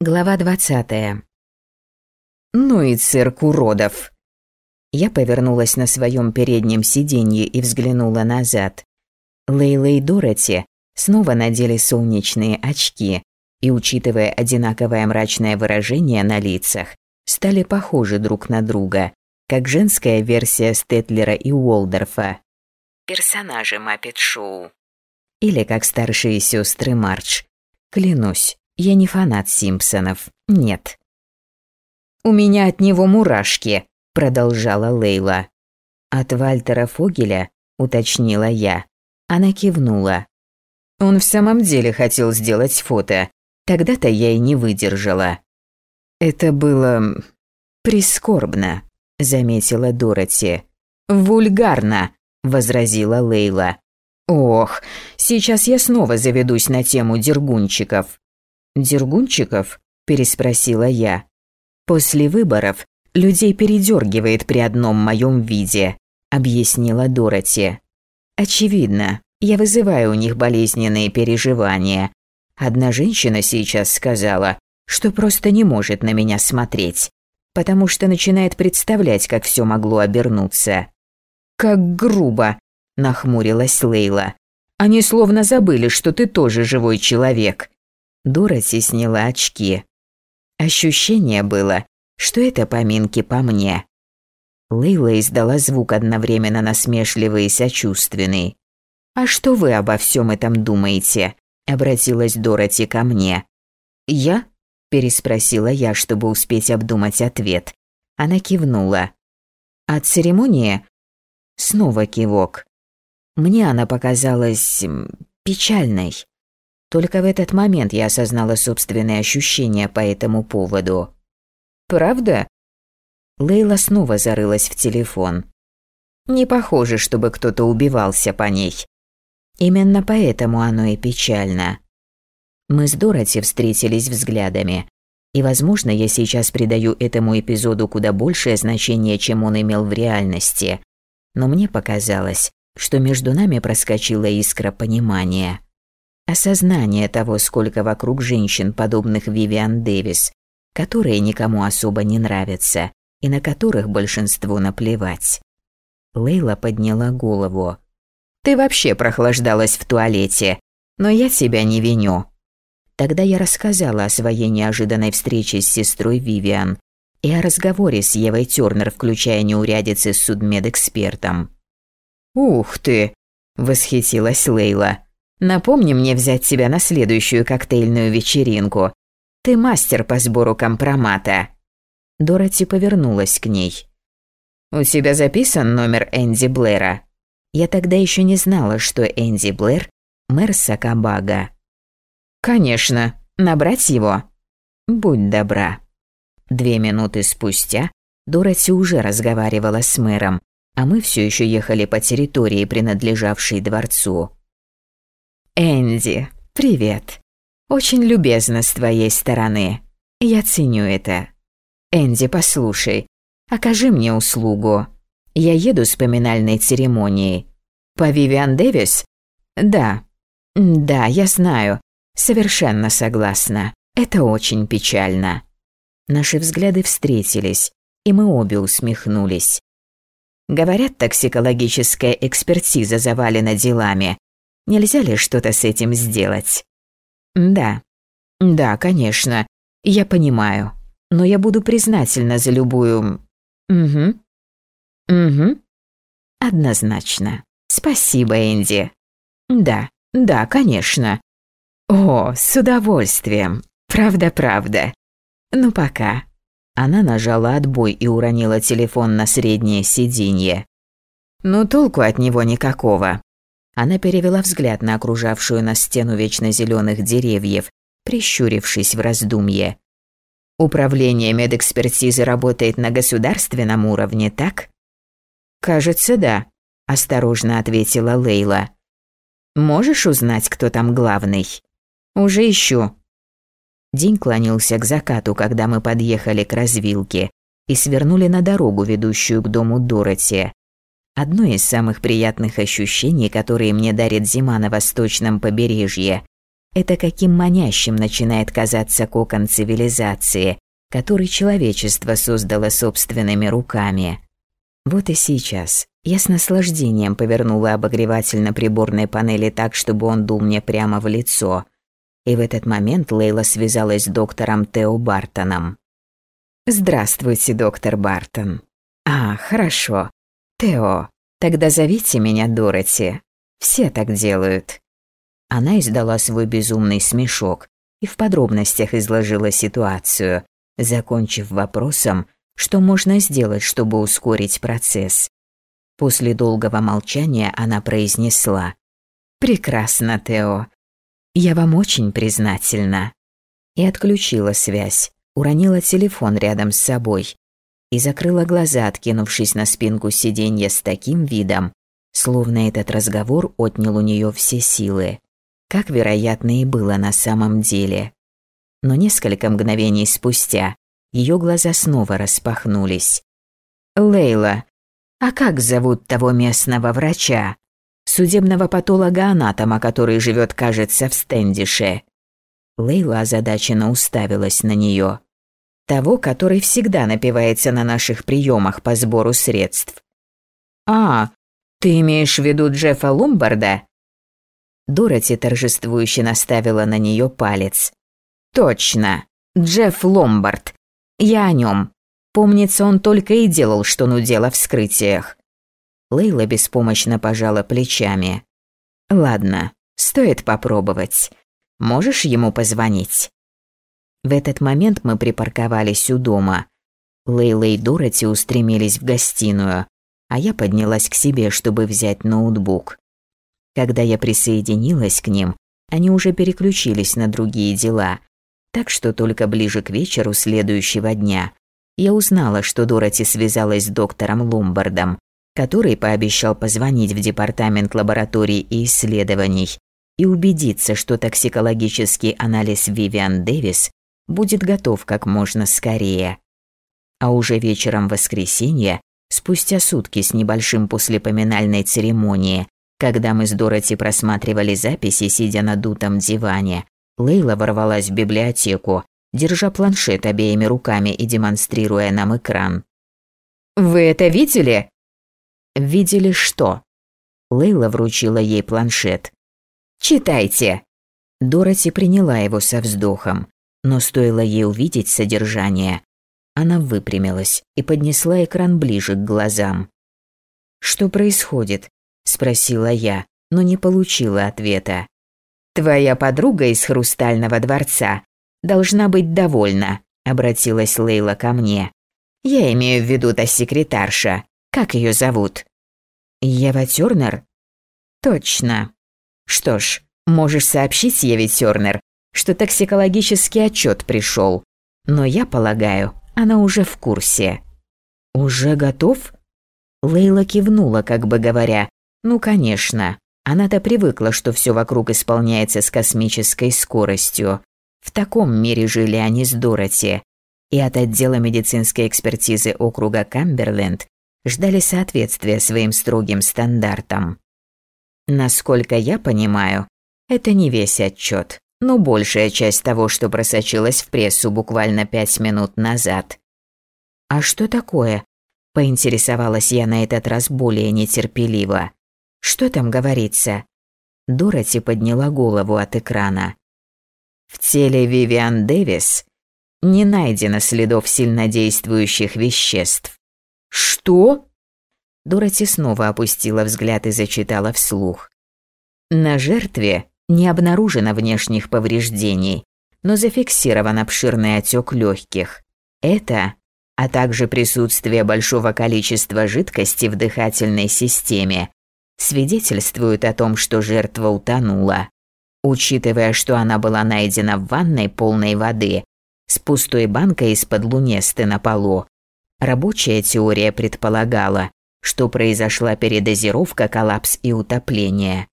Глава двадцатая. Ну и цирк уродов. Я повернулась на своем переднем сиденье и взглянула назад. Лейла и Дороти снова надели солнечные очки и, учитывая одинаковое мрачное выражение на лицах, стали похожи друг на друга, как женская версия Стетлера и Уолдорфа. Персонажи Маппет-шоу. Или как старшие сестры Мардж. Клянусь, я не фанат Симпсонов. Нет. У меня от него мурашки, продолжала Лейла. От Вальтера Фогеля, уточнила я. Она кивнула. Он в самом деле хотел сделать фото. Тогда-то я и не выдержала. Это было прискорбно, заметила Дороти. Вульгарно, возразила Лейла. Ох, сейчас я снова заведусь на тему дергунчиков. «Дергунчиков?» – переспросила я. «После выборов людей передергивает при одном моем виде», – объяснила Дороти. «Очевидно, я вызываю у них болезненные переживания. Одна женщина сейчас сказала, что просто не может на меня смотреть, потому что начинает представлять, как все могло обернуться». «Как грубо!» – нахмурилась Лейла. «Они словно забыли, что ты тоже живой человек. Дороти сняла очки. Ощущение было, что это поминки по мне. Лейла издала звук одновременно насмешливый и сочувственный. «А что вы обо всем этом думаете?» – обратилась Дороти ко мне. «Я?» – переспросила я, чтобы успеть обдумать ответ. Она кивнула. «А церемония?» Снова кивок. Мне она показалась печальной. Только в этот момент я осознала собственные ощущения по этому поводу. «Правда?» Лейла снова зарылась в телефон. «Не похоже, чтобы кто-то убивался по ней. Именно поэтому оно и печально. Мы с Дороти встретились взглядами, и, возможно, я сейчас придаю этому эпизоду куда большее значение, чем он имел в реальности. Но мне показалось, что между нами проскочила искра понимания. Осознание того, сколько вокруг женщин, подобных Вивиан Дэвис, которые никому особо не нравятся и на которых большинству наплевать. Лейла подняла голову. «Ты вообще прохлаждалась в туалете, но я тебя не виню». Тогда я рассказала о своей неожиданной встрече с сестрой Вивиан и о разговоре с Евой Тёрнер, включая неурядицы с судмедэкспертом. «Ух ты!» – восхитилась Лейла. Напомни мне взять тебя на следующую коктейльную вечеринку. Ты мастер по сбору компромата». Дороти повернулась к ней. «У тебя записан номер Энди Блэра?» Я тогда еще не знала, что Энди Блэр – мэр Сакабага. «Конечно. Набрать его?» «Будь добра». Две минуты спустя Дороти уже разговаривала с мэром, а мы все еще ехали по территории, принадлежавшей дворцу. «Энди, привет. Очень любезно с твоей стороны. Я ценю это. Энди, послушай, окажи мне услугу. Я еду с поминальной церемонией. По Вивиан Дэвис? Да. Да, я знаю. Совершенно согласна. Это очень печально». Наши взгляды встретились, и мы обе усмехнулись. Говорят, токсикологическая экспертиза завалена делами, Нельзя ли что-то с этим сделать? Да. Да, конечно. Я понимаю. Но я буду признательна за любую... Угу. Угу. Однозначно. Спасибо, Энди. Да, да, конечно. О, с удовольствием. Правда-правда. Ну пока. Она нажала отбой и уронила телефон на среднее сиденье. Ну толку от него никакого. Она перевела взгляд на окружавшую нас стену вечно зеленых деревьев, прищурившись в раздумье. «Управление медэкспертизы работает на государственном уровне, так?» «Кажется, да», – осторожно ответила Лейла. «Можешь узнать, кто там главный?» «Уже ищу». День клонился к закату, когда мы подъехали к развилке и свернули на дорогу, ведущую к дому Дороти. Одно из самых приятных ощущений, которые мне дарит зима на восточном побережье, это каким манящим начинает казаться кокон цивилизации, который человечество создало собственными руками. Вот и сейчас я с наслаждением повернула обогреватель на приборной панели так, чтобы он дул мне прямо в лицо. И в этот момент Лейла связалась с доктором Тео Бартоном. «Здравствуйте, доктор Бартон». «А, хорошо. Тео, тогда зовите меня Дороти. Все так делают». Она издала свой безумный смешок и в подробностях изложила ситуацию, закончив вопросом, что можно сделать, чтобы ускорить процесс. После долгого молчания она произнесла «Прекрасно, Тео. Я вам очень признательна». И отключила связь, уронила телефон рядом с собой и закрыла глаза, откинувшись на спинку сиденья с таким видом, словно этот разговор отнял у нее все силы, как, вероятно, и было на самом деле. Но несколько мгновений спустя ее глаза снова распахнулись. «Лейла, а как зовут того местного врача? Судебного патолога-анатома, который живет, кажется, в Стендише?» Лейла озадаченно уставилась на нее. «Того, который всегда напивается на наших приемах по сбору средств». «А, ты имеешь в виду Джеффа Лумбарда?» Дороти торжествующе наставила на нее палец. «Точно, Джефф Ломбард, я о нем. Помнится, он только и делал, что нудел о вскрытиях. Лейла беспомощно пожала плечами. Ладно, стоит попробовать. Можешь ему позвонить? В этот момент мы припарковались у дома. Лейла и Дороти устремились в гостиную, а я поднялась к себе, чтобы взять ноутбук. Когда я присоединилась к ним, они уже переключились на другие дела, так что только ближе к вечеру следующего дня я узнала, что Дороти связалась с доктором Лумбардом, который пообещал позвонить в департамент лабораторий и исследований и убедиться, что токсикологический анализ Вивиан Дэвис будет готов как можно скорее. А уже вечером воскресенья, спустя сутки с небольшим после поминальной церемонии, когда мы с Дороти просматривали записи, сидя на дутом диване, Лейла ворвалась в библиотеку, держа планшет обеими руками и демонстрируя нам экран. «Вы это видели?» «Видели что?» Лейла вручила ей планшет. «Читайте!» Дороти приняла его со вздохом, но стоило ей увидеть содержание. Она выпрямилась и поднесла экран ближе к глазам. «Что происходит?» – спросила я, но не получила ответа. «Твоя подруга из Хрустального дворца должна быть довольна», – обратилась Лейла ко мне. «Я имею в виду та секретарша. Как ее зовут?» «Ева Тёрнер?» «Точно. Что ж, можешь сообщить Еве Тёрнер, что токсикологический отчет пришел. Но я полагаю, она уже в курсе». «Уже готов?» Лейла кивнула, как бы говоря, «Ну, конечно». Она-то привыкла, что все вокруг исполняется с космической скоростью. В таком мире жили они с Дороти. И от отдела медицинской экспертизы округа Камберленд ждали соответствия своим строгим стандартам. Насколько я понимаю, это не весь отчет, но большая часть того, что просочилось в прессу буквально пять минут назад. «А что такое?» – поинтересовалась я на этот раз более нетерпеливо. Что там говорится?» Дороти подняла голову от экрана. В теле Вивиан Дэвис не найдено следов сильнодействующих веществ. «Что?» Дороти снова опустила взгляд и зачитала вслух. На жертве не обнаружено внешних повреждений, но зафиксирован обширный отек легких. Это, а также присутствие большого количества жидкости в дыхательной системе, свидетельствуют о том, что жертва утонула. Учитывая, что она была найдена в ванной полной воды с пустой банкой из-под лунесты на полу, рабочая теория предполагала, что произошла передозировка, коллапс и утопление.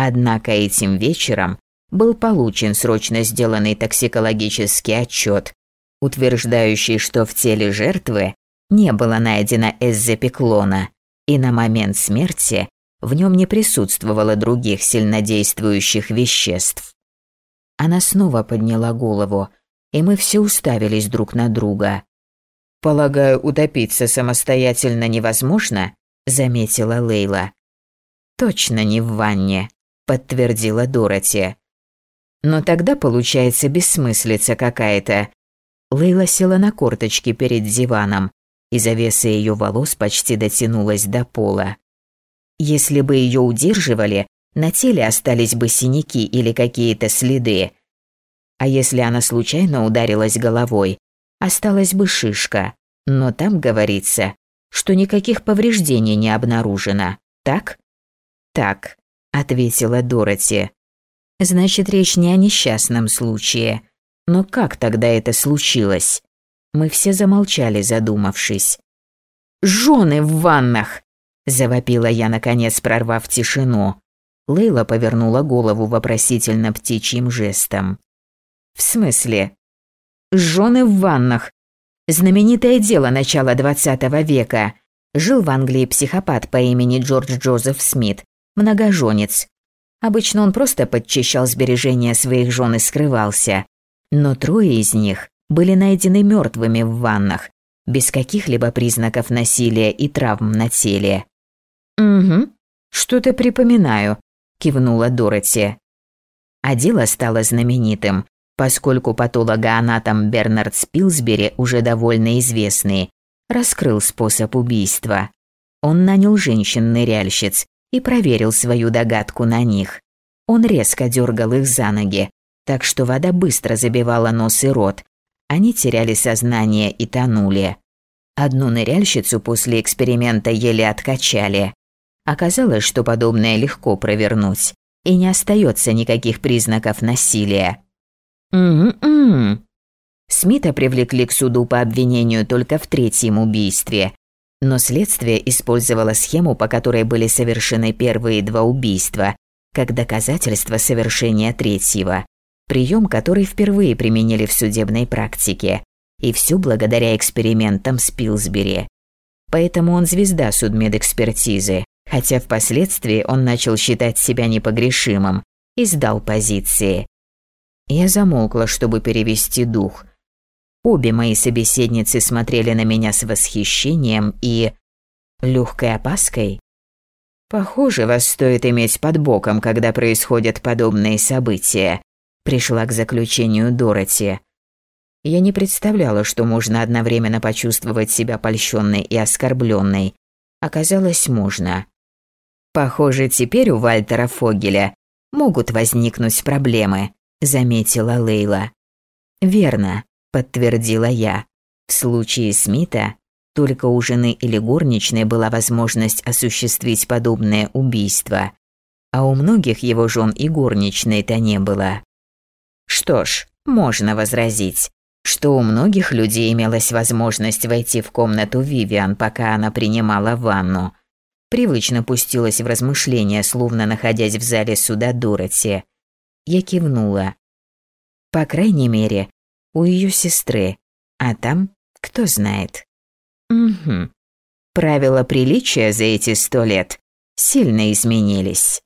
Однако этим вечером был получен срочно сделанный токсикологический отчет, утверждающий, что в теле жертвы не было найдено эззепиклона, и на момент смерти в нем не присутствовало других сильнодействующих веществ. Она снова подняла голову, и мы все уставились друг на друга. «Полагаю, утопиться самостоятельно невозможно?» – заметила Лейла. «Точно не в ванне», – подтвердила Дороти. «Но тогда получается бессмыслица какая-то». Лейла села на корточки перед диваном, и завеса ее волос почти дотянулась до пола. Если бы ее удерживали, на теле остались бы синяки или какие-то следы. А если она случайно ударилась головой, осталась бы шишка. Но там говорится, что никаких повреждений не обнаружено. Так? Так, ответила Дороти. Значит, речь не о несчастном случае. Но как тогда это случилось? Мы все замолчали, задумавшись. «Жены в ваннах!» – завопила я, наконец прорвав тишину. Лейла повернула голову вопросительно птичьим жестом. «В смысле?» «Жены в ваннах. Знаменитое дело начала двадцатого века. Жил в Англии психопат по имени Джордж Джозеф Смит, многоженец. Обычно он просто подчищал сбережения своих жен и скрывался. Но трое из них были найдены мертвыми в ваннах, без каких-либо признаков насилия и травм на теле. «Угу, что-то припоминаю», – кивнула Дороти. А дело стало знаменитым, поскольку патологоанатом Бернард Спилсбери, уже довольно известный, раскрыл способ убийства. Он нанял женщин-ныряльщиц и проверил свою догадку на них. Он резко дергал их за ноги, так что вода быстро забивала нос и рот, они теряли сознание и тонули. Одну ныряльщицу после эксперимента еле откачали. Оказалось, что подобное легко провернуть, и не остается никаких признаков насилия. М-м-м. Смита привлекли к суду по обвинению только в третьем убийстве, но следствие использовало схему, по которой были совершены первые два убийства, как доказательство совершения третьего прием, который впервые применили в судебной практике, и все благодаря экспериментам Спилсбери. Поэтому он звезда судмедэкспертизы, хотя впоследствии он начал считать себя непогрешимым и сдал позиции. Я замолкла, чтобы перевести дух. Обе мои собеседницы смотрели на меня с восхищением и... легкой опаской. Похоже, вас стоит иметь под боком, когда происходят подобные события, пришла к заключению Дороти. Я не представляла, что можно одновременно почувствовать себя польщенной и оскорбленной. Оказалось, можно. Похоже, теперь у Вальтера Фогеля могут возникнуть проблемы, заметила Лейла. Верно, подтвердила я. В случае Смита только у жены или горничной была возможность осуществить подобное убийство, а у многих его жен и горничной-то не было. Что ж, можно возразить, что у многих людей имелась возможность войти в комнату Вивиан, пока она принимала ванну. Привычно пустилась в размышления, словно находясь в зале суда Дороти. Я кивнула. По крайней мере, у ее сестры, а там кто знает. Угу. Правила приличия за эти сто лет сильно изменились.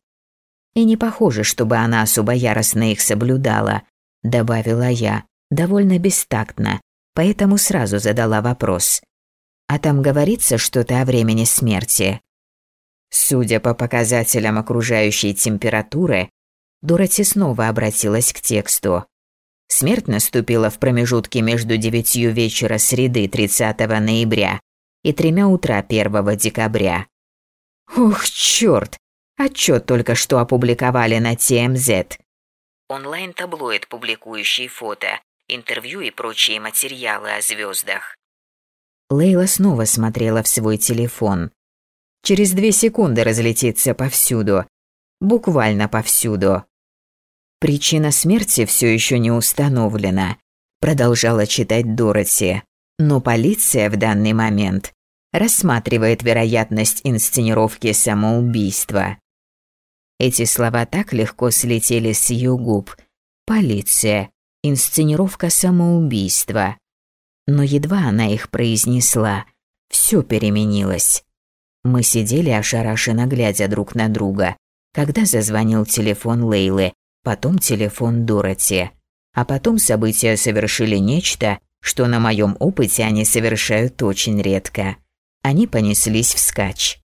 И не похоже, чтобы она особо яростно их соблюдала добавила я, довольно бестактно, поэтому сразу задала вопрос. А там говорится что-то о времени смерти. Судя по показателям окружающей температуры, Дороти снова обратилась к тексту. Смерть наступила в промежутке между девятью вечера среды 30 ноября и тремя утра 1 декабря. Ух, чёрт! Отчет только что опубликовали на ТМЗ онлайн-таблоид, публикующий фото, интервью и прочие материалы о звездах. Лейла снова смотрела в свой телефон. Через две секунды разлетится повсюду. Буквально повсюду. Причина смерти все еще не установлена, продолжала читать Дороти. Но полиция в данный момент рассматривает вероятность инсценировки самоубийства. Эти слова так легко слетели с ее губ. Полиция. Инсценировка самоубийства. Но едва она их произнесла, все переменилось. Мы сидели ошарашенно глядя друг на друга, когда зазвонил телефон Лейлы, потом телефон Дороти. А потом события совершили нечто, что на моем опыте они совершают очень редко. Они понеслись вскачь.